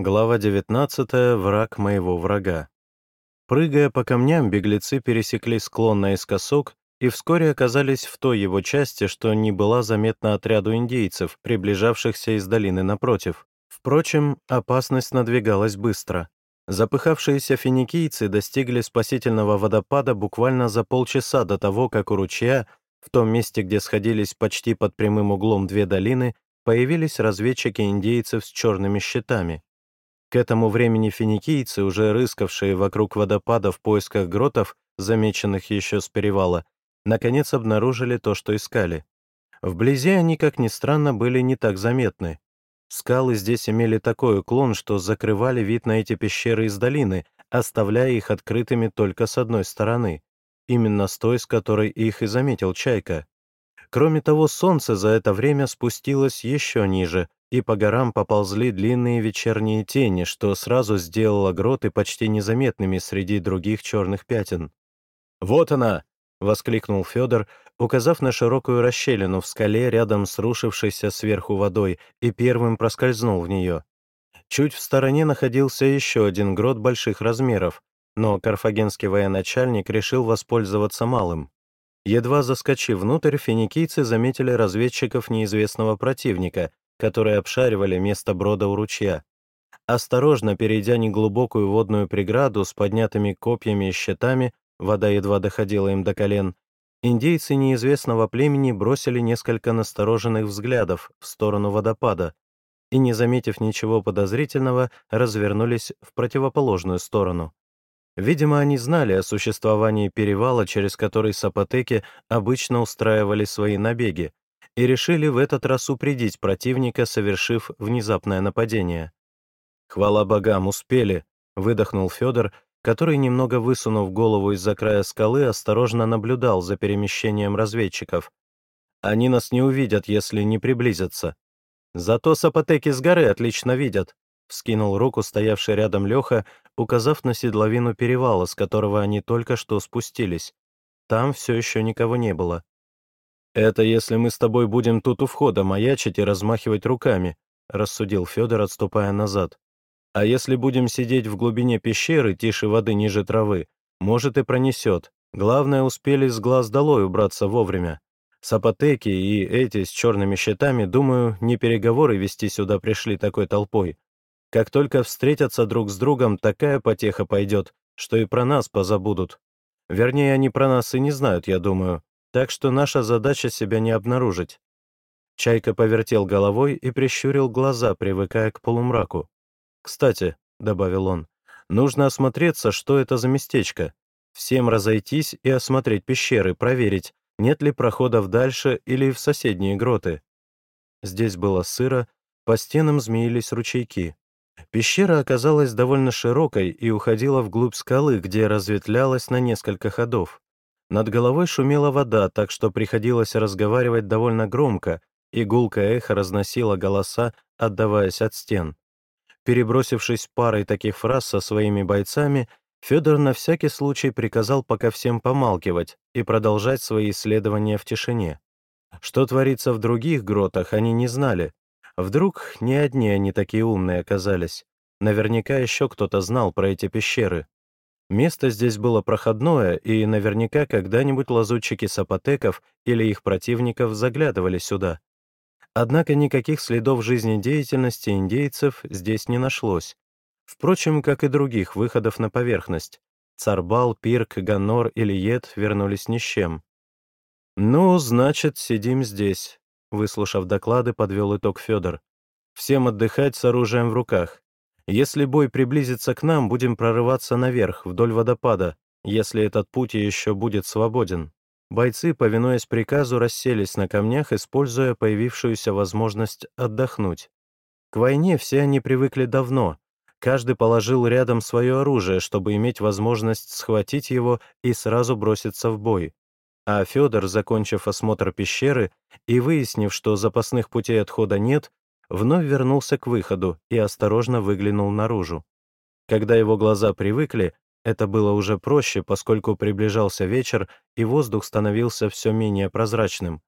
Глава 19. Враг моего врага. Прыгая по камням, беглецы пересекли склон наискосок и вскоре оказались в той его части, что не была заметна отряду индейцев, приближавшихся из долины напротив. Впрочем, опасность надвигалась быстро. Запыхавшиеся финикийцы достигли спасительного водопада буквально за полчаса до того, как у ручья, в том месте, где сходились почти под прямым углом две долины, появились разведчики индейцев с черными щитами. К этому времени финикийцы, уже рыскавшие вокруг водопада в поисках гротов, замеченных еще с перевала, наконец обнаружили то, что искали. Вблизи они, как ни странно, были не так заметны. Скалы здесь имели такой уклон, что закрывали вид на эти пещеры из долины, оставляя их открытыми только с одной стороны, именно с той, с которой их и заметил Чайка. Кроме того, солнце за это время спустилось еще ниже, и по горам поползли длинные вечерние тени, что сразу сделало гроты почти незаметными среди других черных пятен. «Вот она!» — воскликнул Федор, указав на широкую расщелину в скале рядом с рушившейся сверху водой, и первым проскользнул в нее. Чуть в стороне находился еще один грот больших размеров, но карфагенский военачальник решил воспользоваться малым. Едва заскочив внутрь, финикийцы заметили разведчиков неизвестного противника, которые обшаривали место брода у ручья. Осторожно перейдя неглубокую водную преграду с поднятыми копьями и щитами, вода едва доходила им до колен, индейцы неизвестного племени бросили несколько настороженных взглядов в сторону водопада и, не заметив ничего подозрительного, развернулись в противоположную сторону. Видимо, они знали о существовании перевала, через который сапотеки обычно устраивали свои набеги, и решили в этот раз упредить противника, совершив внезапное нападение. «Хвала богам, успели!» — выдохнул Федор, который, немного высунув голову из-за края скалы, осторожно наблюдал за перемещением разведчиков. «Они нас не увидят, если не приблизятся. Зато сапотеки с горы отлично видят», — вскинул руку стоявший рядом Леха, указав на седловину перевала, с которого они только что спустились. Там все еще никого не было. «Это если мы с тобой будем тут у входа маячить и размахивать руками», — рассудил Федор, отступая назад. «А если будем сидеть в глубине пещеры, тише воды ниже травы, может и пронесет. Главное, успели с глаз долой убраться вовремя. Сапотеки и эти с черными щитами, думаю, не переговоры вести сюда пришли такой толпой. Как только встретятся друг с другом, такая потеха пойдет, что и про нас позабудут. Вернее, они про нас и не знают, я думаю. Так что наша задача себя не обнаружить. Чайка повертел головой и прищурил глаза, привыкая к полумраку. «Кстати», — добавил он, — «нужно осмотреться, что это за местечко. Всем разойтись и осмотреть пещеры, проверить, нет ли проходов дальше или в соседние гроты». Здесь было сыро, по стенам змеились ручейки. Пещера оказалась довольно широкой и уходила вглубь скалы, где разветвлялась на несколько ходов. Над головой шумела вода, так что приходилось разговаривать довольно громко, и гулкое эхо разносило голоса, отдаваясь от стен. Перебросившись парой таких фраз со своими бойцами, Федор на всякий случай приказал пока всем помалкивать и продолжать свои исследования в тишине. Что творится в других гротах, они не знали. Вдруг не одни они такие умные оказались. Наверняка еще кто-то знал про эти пещеры. Место здесь было проходное, и наверняка когда-нибудь лазутчики сапотеков или их противников заглядывали сюда. Однако никаких следов жизнедеятельности индейцев здесь не нашлось. Впрочем, как и других выходов на поверхность. Царбал, Пирк, Ганор или Ед вернулись ни с чем. «Ну, значит, сидим здесь», — выслушав доклады, подвел итог Федор. «Всем отдыхать с оружием в руках. Если бой приблизится к нам, будем прорываться наверх, вдоль водопада, если этот путь еще будет свободен. Бойцы, повинуясь приказу, расселись на камнях, используя появившуюся возможность отдохнуть. К войне все они привыкли давно. Каждый положил рядом свое оружие, чтобы иметь возможность схватить его и сразу броситься в бой. А Федор, закончив осмотр пещеры и выяснив, что запасных путей отхода нет, вновь вернулся к выходу и осторожно выглянул наружу. Когда его глаза привыкли, это было уже проще, поскольку приближался вечер, и воздух становился все менее прозрачным.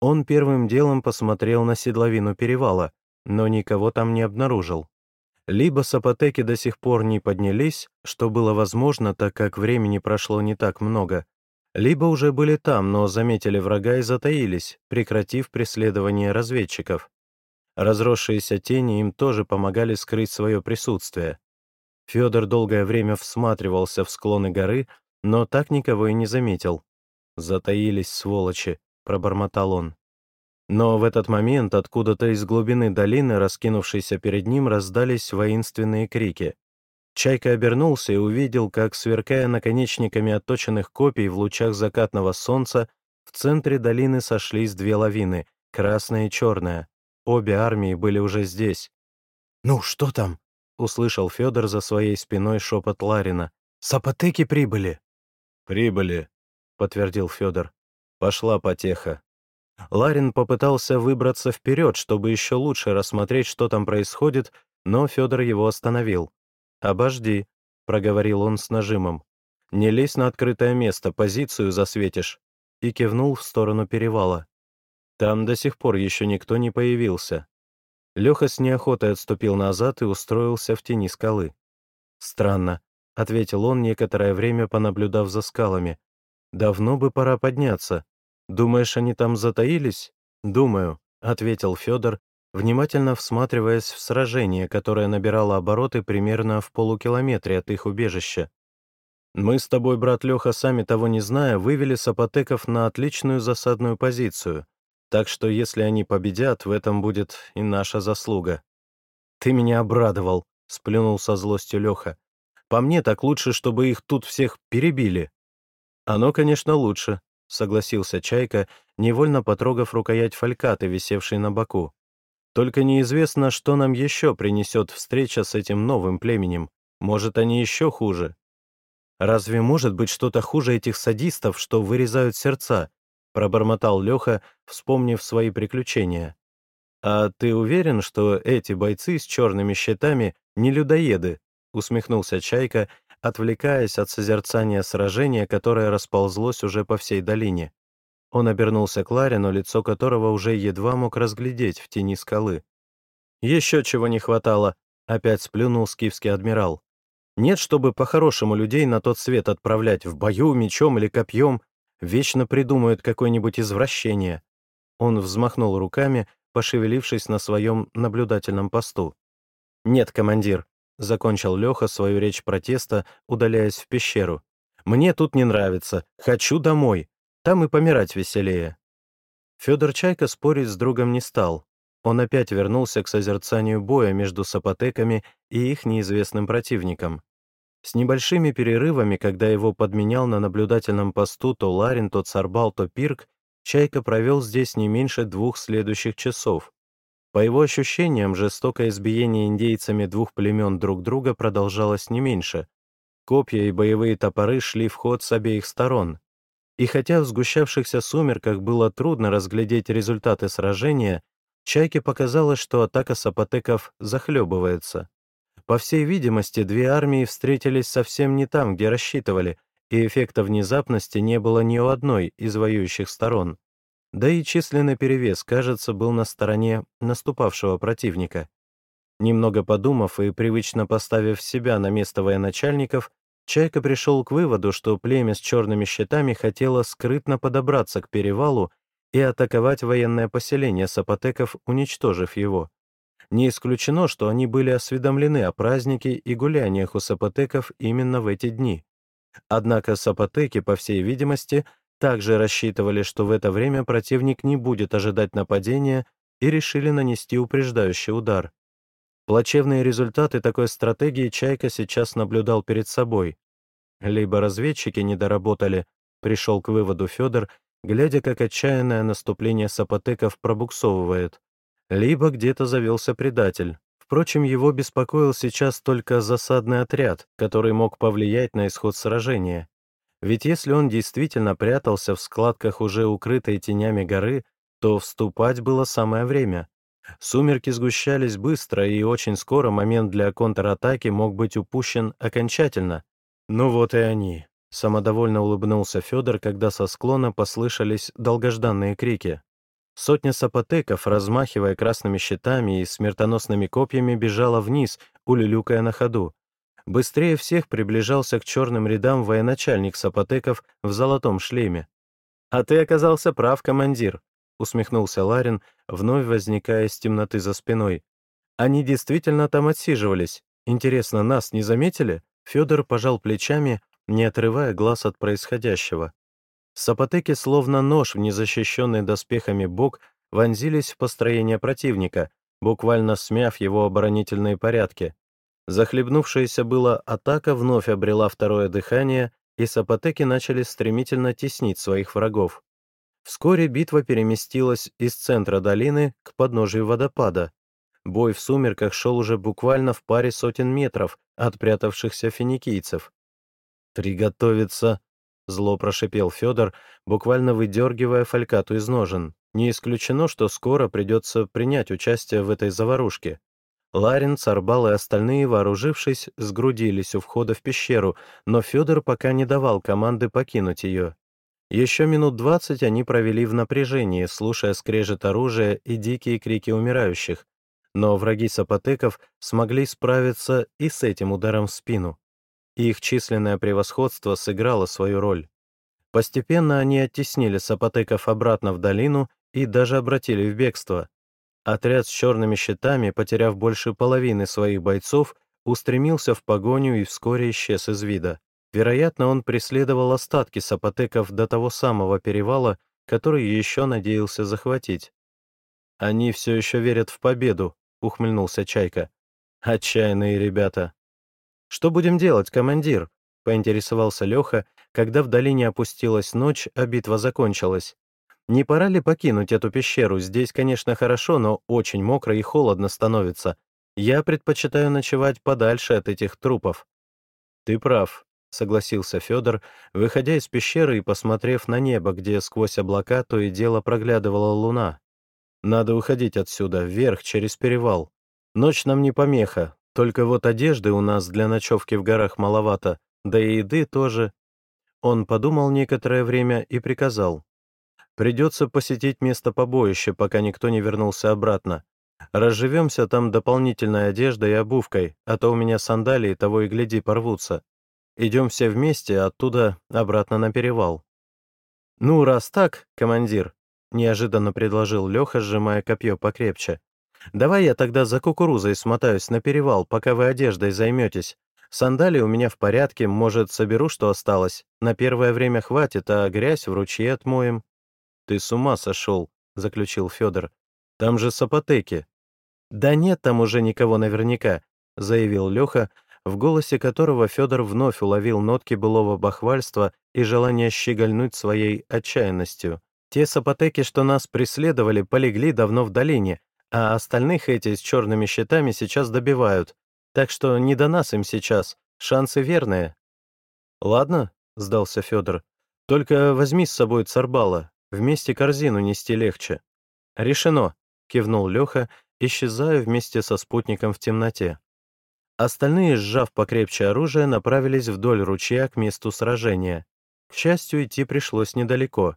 Он первым делом посмотрел на седловину перевала, но никого там не обнаружил. Либо сапотеки до сих пор не поднялись, что было возможно, так как времени прошло не так много, либо уже были там, но заметили врага и затаились, прекратив преследование разведчиков. Разросшиеся тени им тоже помогали скрыть свое присутствие. Федор долгое время всматривался в склоны горы, но так никого и не заметил. «Затаились, сволочи», — пробормотал он. Но в этот момент откуда-то из глубины долины, раскинувшейся перед ним, раздались воинственные крики. Чайка обернулся и увидел, как, сверкая наконечниками отточенных копий в лучах закатного солнца, в центре долины сошлись две лавины — красная и черная. Обе армии были уже здесь. «Ну, что там?» — услышал Федор за своей спиной шепот Ларина. «Сапотеки прибыли!» «Прибыли», — подтвердил Федор. «Пошла потеха». Ларин попытался выбраться вперед, чтобы еще лучше рассмотреть, что там происходит, но Федор его остановил. «Обожди», — проговорил он с нажимом. «Не лезь на открытое место, позицию засветишь», и кивнул в сторону перевала. Там до сих пор еще никто не появился. Леха с неохотой отступил назад и устроился в тени скалы. «Странно», — ответил он, некоторое время понаблюдав за скалами. «Давно бы пора подняться. «Думаешь, они там затаились?» «Думаю», — ответил Федор, внимательно всматриваясь в сражение, которое набирало обороты примерно в полукилометре от их убежища. «Мы с тобой, брат Леха, сами того не зная, вывели сапотеков на отличную засадную позицию, так что если они победят, в этом будет и наша заслуга». «Ты меня обрадовал», — сплюнул со злостью Леха. «По мне так лучше, чтобы их тут всех перебили». «Оно, конечно, лучше», — согласился Чайка, невольно потрогав рукоять фалькаты, висевшей на боку. «Только неизвестно, что нам еще принесет встреча с этим новым племенем. Может, они еще хуже?» «Разве может быть что-то хуже этих садистов, что вырезают сердца?» — пробормотал Леха, вспомнив свои приключения. «А ты уверен, что эти бойцы с черными щитами не людоеды?» — усмехнулся Чайка, отвлекаясь от созерцания сражения, которое расползлось уже по всей долине. Он обернулся к Ларину, лицо которого уже едва мог разглядеть в тени скалы. «Еще чего не хватало», — опять сплюнул скифский адмирал. «Нет, чтобы по-хорошему людей на тот свет отправлять, в бою, мечом или копьем, вечно придумают какое-нибудь извращение». Он взмахнул руками, пошевелившись на своем наблюдательном посту. «Нет, командир, — закончил Леха свою речь протеста, удаляясь в пещеру. «Мне тут не нравится. Хочу домой. Там и помирать веселее». Федор Чайка спорить с другом не стал. Он опять вернулся к созерцанию боя между сапотеками и их неизвестным противником. С небольшими перерывами, когда его подменял на наблюдательном посту то Ларин, то Царбал, то Пирк, Чайка провел здесь не меньше двух следующих часов. По его ощущениям, жестокое избиение индейцами двух племен друг друга продолжалось не меньше. Копья и боевые топоры шли в ход с обеих сторон. И хотя в сгущавшихся сумерках было трудно разглядеть результаты сражения, Чайке показалось, что атака сапотеков захлебывается. По всей видимости, две армии встретились совсем не там, где рассчитывали, и эффекта внезапности не было ни у одной из воюющих сторон. Да и численный перевес, кажется, был на стороне наступавшего противника. Немного подумав и привычно поставив себя на место военачальников, Чайка пришел к выводу, что племя с черными щитами хотело скрытно подобраться к перевалу и атаковать военное поселение сапотеков, уничтожив его. Не исключено, что они были осведомлены о празднике и гуляниях у сапотеков именно в эти дни. Однако сапотеки, по всей видимости, также рассчитывали, что в это время противник не будет ожидать нападения и решили нанести упреждающий удар. Плачевные результаты такой стратегии Чайка сейчас наблюдал перед собой. Либо разведчики не доработали, пришел к выводу Федор, глядя, как отчаянное наступление сапотеков пробуксовывает, либо где-то завелся предатель. Впрочем, его беспокоил сейчас только засадный отряд, который мог повлиять на исход сражения. Ведь если он действительно прятался в складках уже укрытой тенями горы, то вступать было самое время. Сумерки сгущались быстро, и очень скоро момент для контратаки мог быть упущен окончательно. Ну вот и они. Самодовольно улыбнулся Федор, когда со склона послышались долгожданные крики. Сотня сапотеков, размахивая красными щитами и смертоносными копьями, бежала вниз, улюлюкая на ходу. Быстрее всех приближался к черным рядам военачальник Сапотеков в золотом шлеме. «А ты оказался прав, командир», — усмехнулся Ларин, вновь возникая из темноты за спиной. «Они действительно там отсиживались. Интересно, нас не заметили?» Федор пожал плечами, не отрывая глаз от происходящего. Сапотеки, словно нож в незащищенный доспехами бок, вонзились в построение противника, буквально смяв его оборонительные порядки. Захлебнувшаяся была атака вновь обрела второе дыхание, и сапотеки начали стремительно теснить своих врагов. Вскоре битва переместилась из центра долины к подножию водопада. Бой в сумерках шел уже буквально в паре сотен метров от прятавшихся финикийцев. «Приготовиться!» — зло прошипел Федор, буквально выдергивая фалькату из ножен. Не исключено, что скоро придется принять участие в этой заварушке. Ларин, Царбал и остальные, вооружившись, сгрудились у входа в пещеру, но Федор пока не давал команды покинуть ее. Еще минут двадцать они провели в напряжении, слушая скрежет оружия и дикие крики умирающих. Но враги сапотеков смогли справиться и с этим ударом в спину. Их численное превосходство сыграло свою роль. Постепенно они оттеснили сапотеков обратно в долину и даже обратили в бегство. Отряд с черными щитами, потеряв больше половины своих бойцов, устремился в погоню и вскоре исчез из вида. Вероятно, он преследовал остатки сапотеков до того самого перевала, который еще надеялся захватить. «Они все еще верят в победу», — ухмыльнулся Чайка. «Отчаянные ребята». «Что будем делать, командир?» — поинтересовался Леха, когда в долине опустилась ночь, а битва закончилась. Не пора ли покинуть эту пещеру? Здесь, конечно, хорошо, но очень мокро и холодно становится. Я предпочитаю ночевать подальше от этих трупов». «Ты прав», — согласился Федор, выходя из пещеры и посмотрев на небо, где сквозь облака то и дело проглядывала луна. «Надо уходить отсюда, вверх, через перевал. Ночь нам не помеха, только вот одежды у нас для ночевки в горах маловато, да и еды тоже». Он подумал некоторое время и приказал. Придется посетить место побоища, пока никто не вернулся обратно. Разживемся там дополнительной одеждой и обувкой, а то у меня сандалии того и гляди порвутся. Идем все вместе, оттуда обратно на перевал. «Ну, раз так, командир», — неожиданно предложил Леха, сжимая копье покрепче, «давай я тогда за кукурузой смотаюсь на перевал, пока вы одеждой займетесь. Сандалии у меня в порядке, может, соберу, что осталось. На первое время хватит, а грязь в ручье отмоем». «Ты с ума сошел», — заключил Федор. «Там же сапотеки». «Да нет там уже никого наверняка», — заявил Леха, в голосе которого Федор вновь уловил нотки былого бахвальства и желание щегольнуть своей отчаянностью. «Те сапотеки, что нас преследовали, полегли давно в долине, а остальных эти с черными щитами сейчас добивают. Так что не до нас им сейчас, шансы верные». «Ладно», — сдался Федор, — «только возьми с собой царбала, Вместе корзину нести легче. Решено, кивнул Леха, исчезая вместе со спутником в темноте. Остальные, сжав покрепче оружие, направились вдоль ручья к месту сражения. К счастью, идти пришлось недалеко.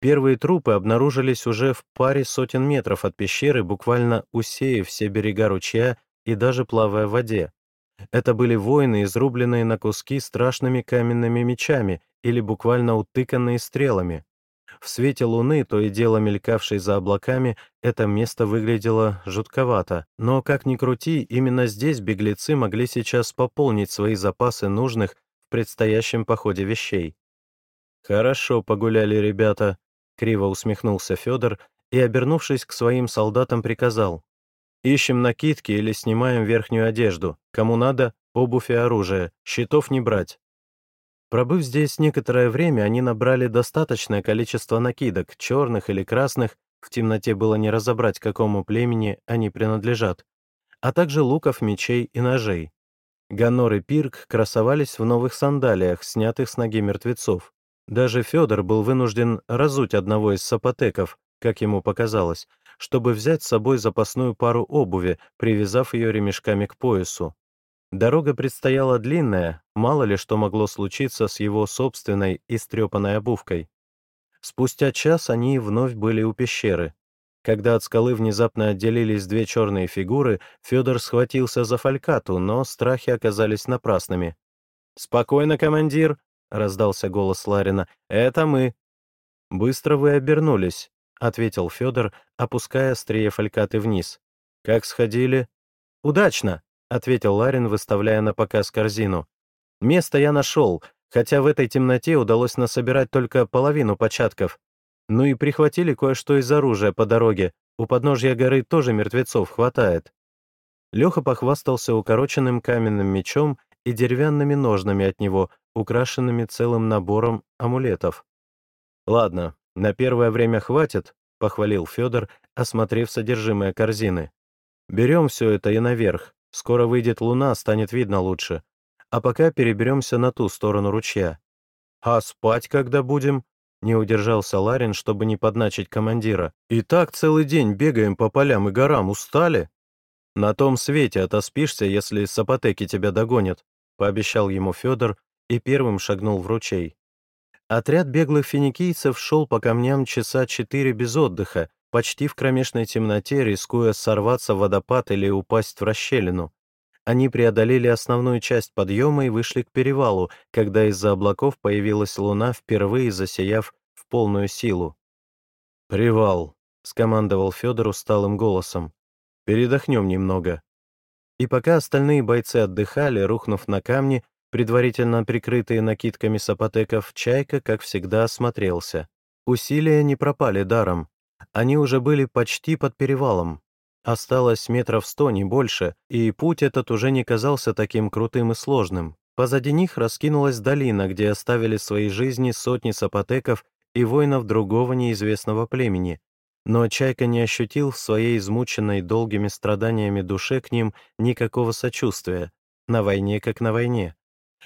Первые трупы обнаружились уже в паре сотен метров от пещеры, буквально усеяв все берега ручья и даже плавая в воде. Это были воины, изрубленные на куски страшными каменными мечами или буквально утыканные стрелами. В свете луны, то и дело мелькавшей за облаками, это место выглядело жутковато. Но, как ни крути, именно здесь беглецы могли сейчас пополнить свои запасы нужных в предстоящем походе вещей. «Хорошо погуляли ребята», — криво усмехнулся Федор и, обернувшись к своим солдатам, приказал. «Ищем накидки или снимаем верхнюю одежду. Кому надо, обувь и оружие, щитов не брать. Пробыв здесь некоторое время, они набрали достаточное количество накидок, черных или красных, в темноте было не разобрать, какому племени они принадлежат, а также луков, мечей и ножей. Ганор и Пирк красовались в новых сандалиях, снятых с ноги мертвецов. Даже Федор был вынужден разуть одного из сапотеков, как ему показалось, чтобы взять с собой запасную пару обуви, привязав ее ремешками к поясу. Дорога предстояла длинная, мало ли что могло случиться с его собственной истрепанной обувкой. Спустя час они вновь были у пещеры. Когда от скалы внезапно отделились две черные фигуры, Федор схватился за фалькату, но страхи оказались напрасными. «Спокойно, командир!» — раздался голос Ларина. «Это мы!» «Быстро вы обернулись», — ответил Федор, опуская острие фалькаты вниз. «Как сходили?» «Удачно», — ответил Ларин, выставляя на показ корзину. «Место я нашел, хотя в этой темноте удалось насобирать только половину початков. Ну и прихватили кое-что из оружия по дороге. У подножья горы тоже мертвецов хватает. Леха похвастался укороченным каменным мечом и деревянными ножнами от него, украшенными целым набором амулетов. «Ладно, на первое время хватит», — похвалил Федор, осмотрев содержимое корзины. «Берем все это и наверх. Скоро выйдет луна, станет видно лучше. А пока переберемся на ту сторону ручья. А спать когда будем?» Не удержался Ларин, чтобы не подначить командира. «И так целый день бегаем по полям и горам, устали?» «На том свете отоспишься, если сапотеки тебя догонят», пообещал ему Федор и первым шагнул в ручей. Отряд беглых финикийцев шел по камням часа четыре без отдыха, почти в кромешной темноте, рискуя сорваться в водопад или упасть в расщелину. Они преодолели основную часть подъема и вышли к перевалу, когда из-за облаков появилась луна, впервые засияв в полную силу. «Привал», — скомандовал Федор усталым голосом. «Передохнем немного». И пока остальные бойцы отдыхали, рухнув на камни, предварительно прикрытые накидками сапотеков, Чайка, как всегда, осмотрелся. Усилия не пропали даром. Они уже были почти под перевалом. Осталось метров сто, не больше, и путь этот уже не казался таким крутым и сложным. Позади них раскинулась долина, где оставили свои жизни сотни сапотеков и воинов другого неизвестного племени. Но Чайка не ощутил в своей измученной долгими страданиями душе к ним никакого сочувствия. На войне как на войне.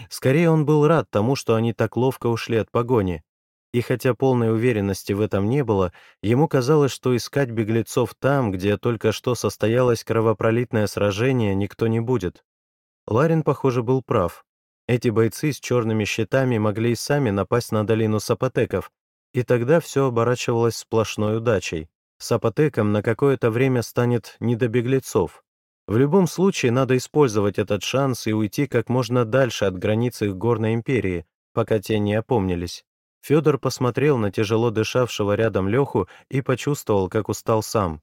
Скорее он был рад тому, что они так ловко ушли от погони. И хотя полной уверенности в этом не было, ему казалось, что искать беглецов там, где только что состоялось кровопролитное сражение, никто не будет. Ларин, похоже, был прав. Эти бойцы с черными щитами могли и сами напасть на долину сапотеков, и тогда все оборачивалось сплошной удачей. Сапотекам на какое-то время станет не до беглецов. В любом случае надо использовать этот шанс и уйти как можно дальше от границ их горной империи, пока те не опомнились. Федор посмотрел на тяжело дышавшего рядом Леху и почувствовал, как устал сам.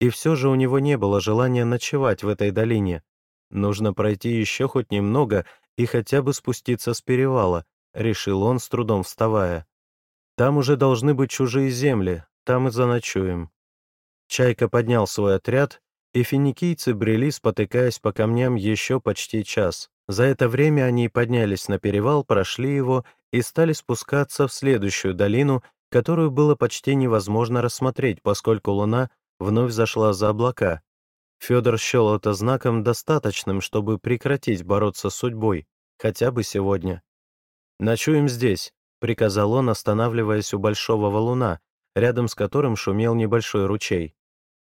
И все же у него не было желания ночевать в этой долине. Нужно пройти еще хоть немного и хотя бы спуститься с перевала, решил он, с трудом вставая. Там уже должны быть чужие земли, там и заночуем. Чайка поднял свой отряд, и финикийцы брели, спотыкаясь по камням еще почти час. За это время они поднялись на перевал, прошли его и стали спускаться в следующую долину, которую было почти невозможно рассмотреть, поскольку луна вновь зашла за облака. Федор счел это знаком достаточным, чтобы прекратить бороться с судьбой, хотя бы сегодня. «Ночуем здесь», — приказал он, останавливаясь у большого валуна, рядом с которым шумел небольшой ручей.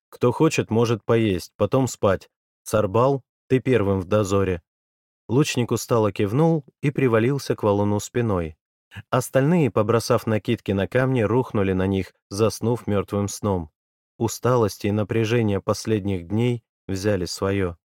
«Кто хочет, может поесть, потом спать. Царбал, ты первым в дозоре. Лучник устало кивнул и привалился к валуну спиной. Остальные, побросав накидки на камни, рухнули на них, заснув мертвым сном. Усталость и напряжение последних дней взяли свое.